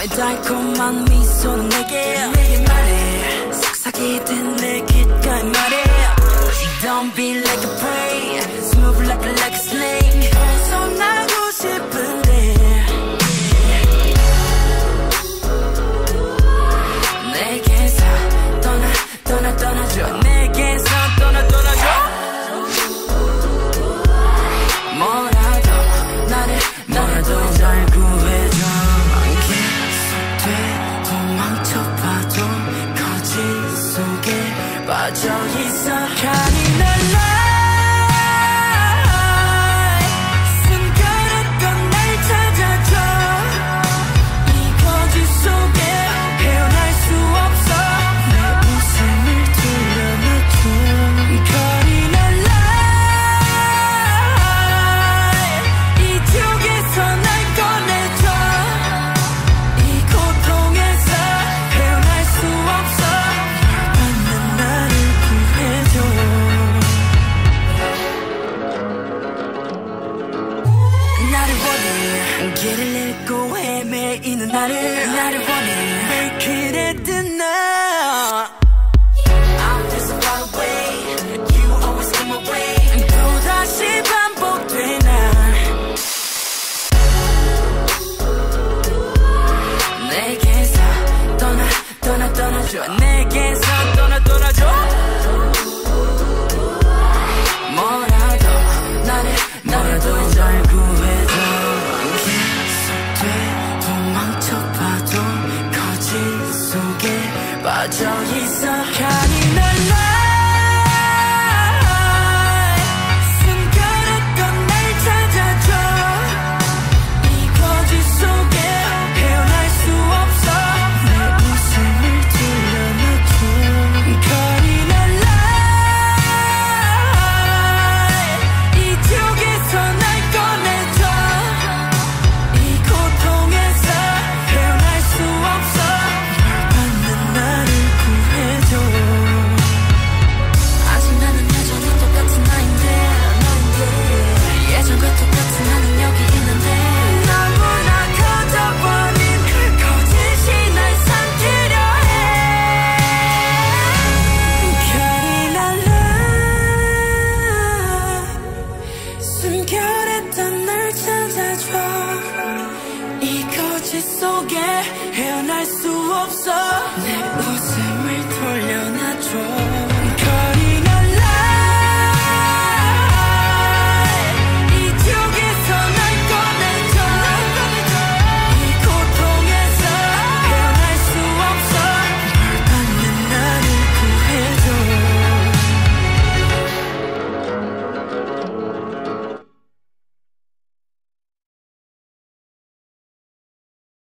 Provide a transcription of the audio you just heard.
너의 달콤한 미소는 내게 내게 말해. 속삭이듯 내 귓가에 말해. Don't be like a 就一散。 길을 잃고 헤매이는 나를 나를 원해 Make it at the night I'm just one way You always come away 또다시 반복돼 난 내게서 떠나 떠나 떠나줘 내게서 I'll tell you. so